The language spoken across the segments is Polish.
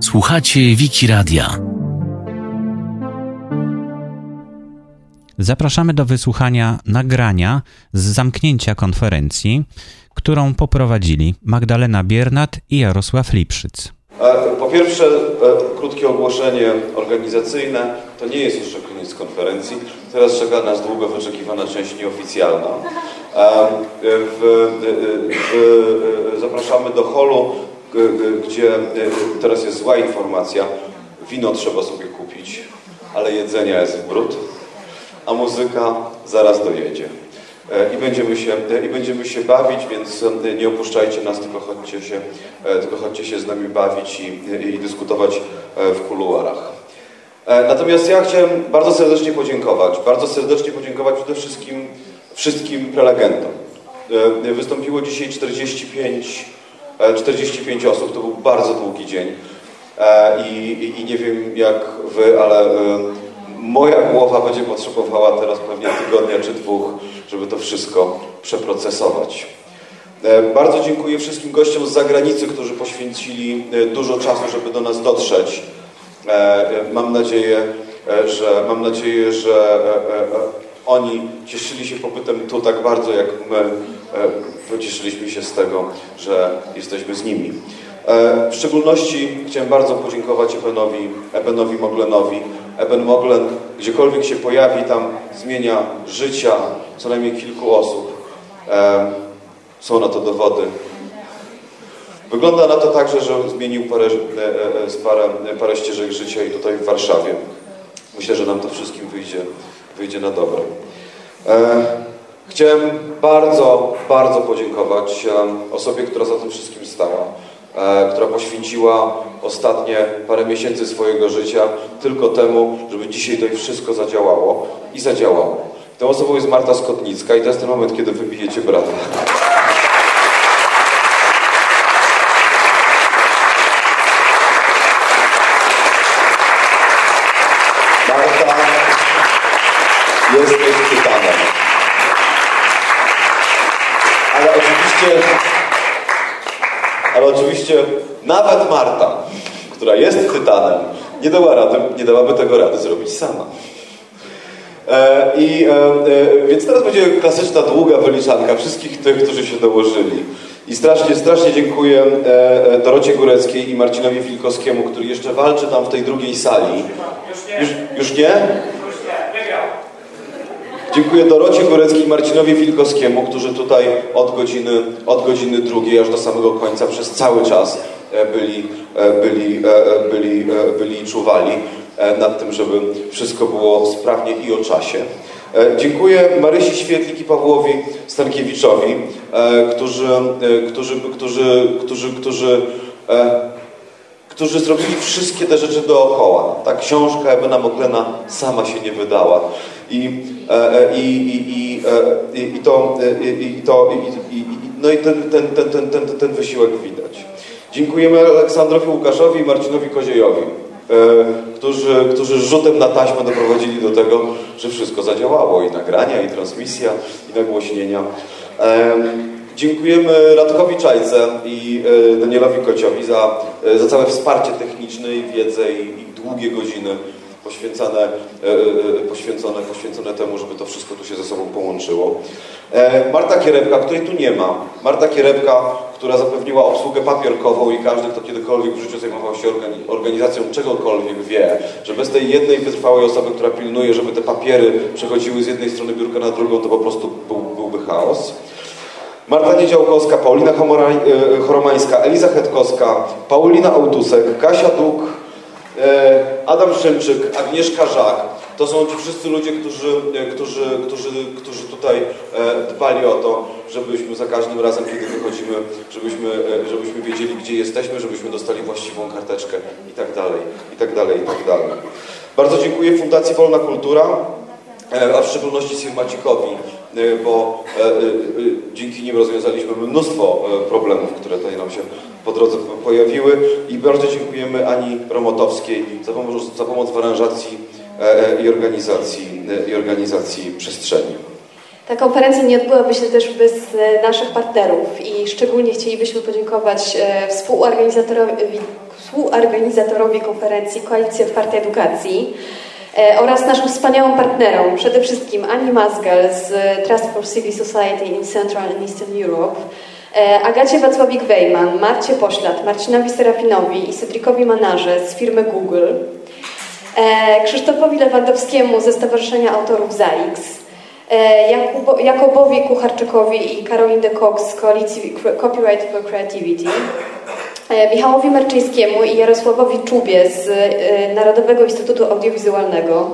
Słuchacie Wiki Radia. Zapraszamy do wysłuchania nagrania z zamknięcia konferencji, którą poprowadzili Magdalena Biernat i Jarosław Lipszyc. Po pierwsze, e, krótkie ogłoszenie organizacyjne. To nie jest jeszcze koniec konferencji. Teraz czeka nas długo wyczekiwana część nieoficjalna. E, w, w, zapraszamy do holu, gdzie teraz jest zła informacja. Wino trzeba sobie kupić, ale jedzenia jest w brud, a muzyka zaraz dojedzie. E, i będziemy się, e, i będziemy się bawić, więc e, nie opuszczajcie nas, tylko chodźcie się, tylko chodźcie się z nami bawić i, i dyskutować w kuluarach. Natomiast ja chciałem bardzo serdecznie podziękować, bardzo serdecznie podziękować przede wszystkim wszystkim prelegentom. Wystąpiło dzisiaj 45, 45 osób, to był bardzo długi dzień i, i, i nie wiem jak wy, ale moja głowa będzie potrzebowała teraz pewnie tygodnia czy dwóch, żeby to wszystko przeprocesować. E, bardzo dziękuję wszystkim gościom z zagranicy, którzy poświęcili e, dużo czasu, żeby do nas dotrzeć. E, mam nadzieję, że, mam nadzieję, że oni cieszyli się pobytem tu tak bardzo, jak my cieszyliśmy się z tego, że jesteśmy z nimi. W szczególności chciałem bardzo podziękować Ebenowi, Ebenowi Moglenowi. Eben Moglen, gdziekolwiek się pojawi, tam zmienia życia co najmniej kilku osób. Są na to dowody. Wygląda na to także, że zmienił parę, e, e, parę, parę ścieżek życia i tutaj w Warszawie. Myślę, że nam to wszystkim wyjdzie, wyjdzie na dobre. Chciałem bardzo, bardzo podziękować osobie, która za tym wszystkim stała. E, która poświęciła ostatnie parę miesięcy swojego życia tylko temu, żeby dzisiaj to wszystko zadziałało i zadziałało. Tą osobą jest Marta Skotnicka i to jest ten moment, kiedy wybijecie brata. Marta, jesteś tytanem. Ale oczywiście ale oczywiście nawet Marta, która jest tytanem, nie, dała rady, nie dałaby tego rady zrobić sama. E, I, e, e, więc teraz będzie klasyczna, długa wyliczanka wszystkich tych, którzy się dołożyli. I strasznie, strasznie dziękuję e, e, Dorocie Góreckiej i Marcinowi Wilkowskiemu, który jeszcze walczy tam w tej drugiej sali. Już, już nie? Dziękuję Dorocie Góreckiej i Marcinowi Wilkowskiemu, którzy tutaj od godziny, od godziny drugiej aż do samego końca przez cały czas e, byli, e, byli, e, byli, byli czuwali nad tym, żeby wszystko było sprawnie i o czasie. Dziękuję Marysi Świetlik i Pawłowi Stankiewiczowi, którzy, którzy, którzy, którzy, którzy którzy zrobili wszystkie te rzeczy dookoła. Ta książka Ebena Moglena sama się nie wydała. I, i, i, i, i to, i, to i, no i ten, ten, ten, ten, ten, ten wysiłek widać. Dziękujemy Aleksandrowi Łukaszowi i Marcinowi Koziejowi, e, którzy, którzy rzutem na taśmę doprowadzili do tego, że wszystko zadziałało. I nagrania, i transmisja, i nagłośnienia. Dziękujemy Radkowi Czajce i e, Danielowi Kociowi za, e, za całe wsparcie techniczne i wiedzę i, i długie godziny poświęcone, e, poświęcone, poświęcone temu, żeby to wszystko tu się ze sobą połączyło. Marta Kierepka, której tu nie ma. Marta Kierepka, która zapewniła obsługę papierkową i każdy, kto kiedykolwiek w życiu zajmował się organizacją czegokolwiek wie, że bez tej jednej wytrwałej osoby, która pilnuje, żeby te papiery przechodziły z jednej strony biurka na drugą, to po prostu był, byłby chaos. Marta Niedziałkowska, Paulina e, Choromańska, Eliza Hetkowska, Paulina Autusek, Kasia Duk, e, Adam Szymczyk, Agnieszka Żak. To są ci wszyscy ludzie, którzy, e, którzy, którzy, którzy tutaj dbali o to, żebyśmy za każdym razem, kiedy wychodzimy, żebyśmy, żebyśmy wiedzieli, gdzie jesteśmy, żebyśmy dostali właściwą karteczkę i tak dalej, i tak dalej, i tak dalej. Bardzo dziękuję Fundacji Wolna Kultura, a w szczególności Sir Macikowi, E, bo e, e, dzięki nim rozwiązaliśmy mnóstwo problemów, które tutaj nam się po drodze pojawiły i bardzo dziękujemy Ani Romotowskiej za pomoc, za pomoc w aranżacji i organizacji, i organizacji przestrzeni. Ta konferencja nie odbyłaby się też bez e, naszych partnerów i szczególnie chcielibyśmy podziękować e, współorganizatorowi, współorganizatorowi konferencji Koalicji Otwartej Edukacji e, oraz naszym wspaniałym partnerom, przede wszystkim Ani Mazgal z Trust for Civil Society in Central and Eastern Europe, Agacie Wacławik-Wejman, Marcie Poślat, Marcinowi Serafinowi i Cedricowi Manarze z firmy Google, Krzysztofowi Lewandowskiemu ze Stowarzyszenia Autorów ZAIX, E, Jakubo, Jakobowi Kucharczykowi i Caroline de Cox z Koalicji Copyright for Creativity, e, Michałowi Merczyńskiemu i Jarosławowi Czubie z e, Narodowego Instytutu Audiowizualnego,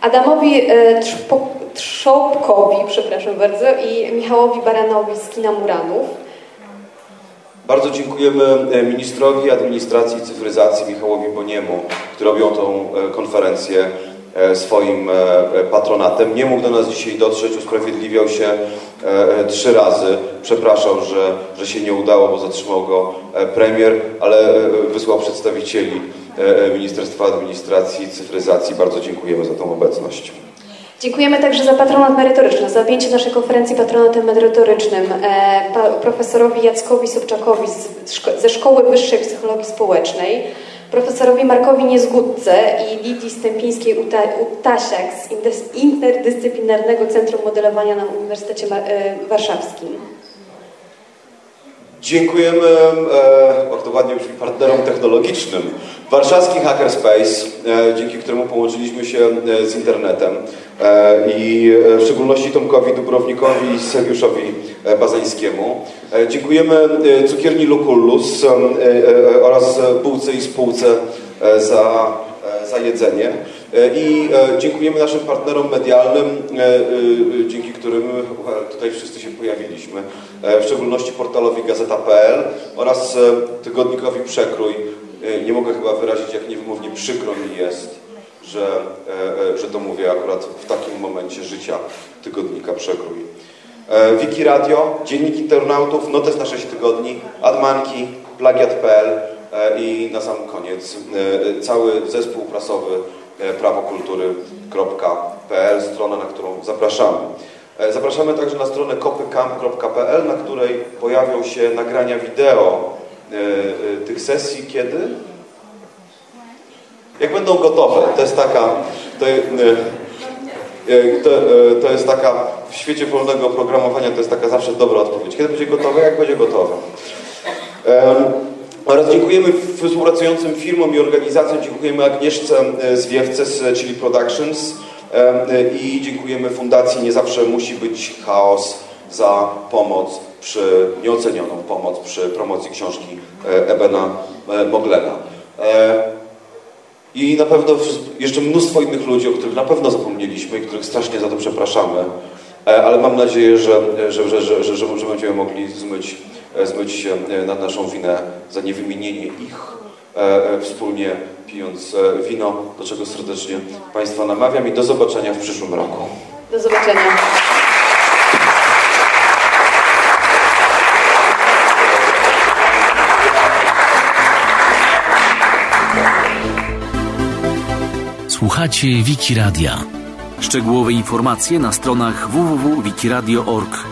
Adamowi Trzopkowi, przepraszam bardzo, i Michałowi Baranowi z Kina Muranów. Bardzo dziękujemy ministrowi administracji i cyfryzacji Michałowi Boniemu, który robią tą konferencję E, swoim e, e, patronatem. Nie mógł do nas dzisiaj dotrzeć, usprawiedliwiał się trzy razy. Przepraszał, że, że się nie udało, bo zatrzymał go premier, ale wysłał przedstawicieli Ministerstwa Administracji i Cyfryzacji. Bardzo dziękujemy za tą obecność. Dziękujemy także za patronat merytoryczny, za objęcie naszej konferencji patronatem merytorycznym profesorowi Jackowi Sobczakowi ze Szkoły Wyższej Psychologii Społecznej, profesorowi Markowi Niezgódce i Lidii Stępińskiej-Utasiak z Interdyscyplinarnego Centrum Modelowania na Uniwersytecie e, Warszawskim. Dziękujemy, e, ładnie brzmi, partnerom technologicznym. Warszawski Hackerspace, e, dzięki któremu połączyliśmy się e, z internetem e, i e, w szczególności Tomkowi Dubrownikowi i Sergiuszowi e, Bazańskiemu. E, dziękujemy cukierni Lucullus oraz bułce i spółce za, za jedzenie. E, I e, dziękujemy naszym partnerom medialnym, e, dzięki którym tutaj wszyscy się pojawiliśmy, w szczególności portalowi Gazeta.pl oraz tygodnikowi Przekrój. Nie mogę chyba wyrazić, jak niewymownie przykro mi jest, że, że to mówię akurat w takim momencie życia tygodnika Przekrój. Wiki Radio, Dziennik Internautów, Notes na 6 tygodni, Admanki, Plagiat.pl i na sam koniec cały zespół prasowy E, prawokultury.pl, strona, na którą zapraszamy. E, zapraszamy także na stronę kopycamp.pl, na której pojawią się nagrania wideo e, tych sesji. Kiedy? Jak będą gotowe. To jest taka... To, to, to jest taka, w świecie wolnego programowania to jest taka zawsze dobra odpowiedź. Kiedy będzie gotowe? Jak będzie gotowe. Oraz dziękujemy współpracującym firmom i organizacjom, dziękujemy Agnieszce e, Zwiewce z Chili Productions e, i dziękujemy Fundacji Nie Zawsze Musi Być Chaos za pomoc przy, nieocenioną pomoc przy promocji książki e, Ebena Moglena. I na pewno jeszcze mnóstwo innych ludzi, o których na pewno zapomnieliśmy i których strasznie za to przepraszamy, ale mam nadzieję, że, że, że, że, że, że będziemy mogli zmyć E, zmyć się e, na naszą winę za niewymienienie ich e, wspólnie pijąc wino, do czego serdecznie Państwa namawiam i do zobaczenia w przyszłym roku. Do zobaczenia. Słuchacie Wiki Radia. Szczegółowe informacje na stronach www.wikiradio.org.